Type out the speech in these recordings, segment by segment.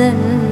dần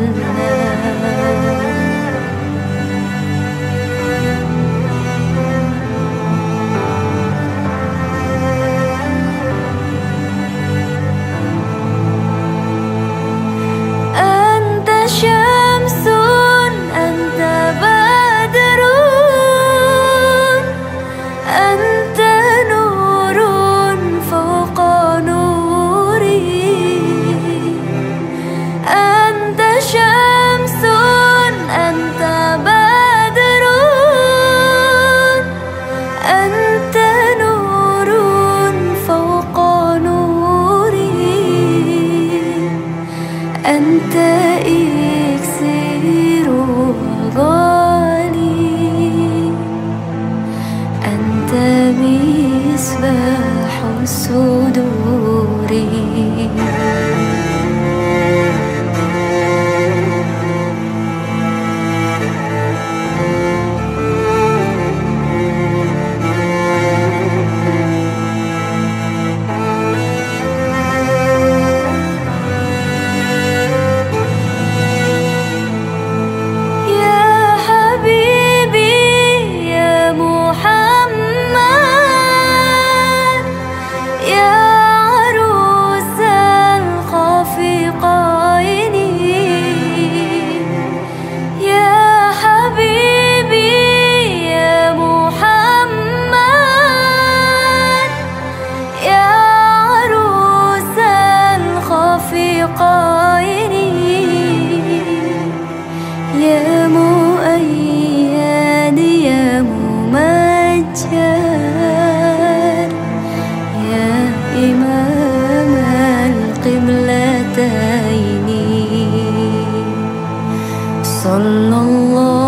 مصباح سدوري إماما القبلتين. صلى الله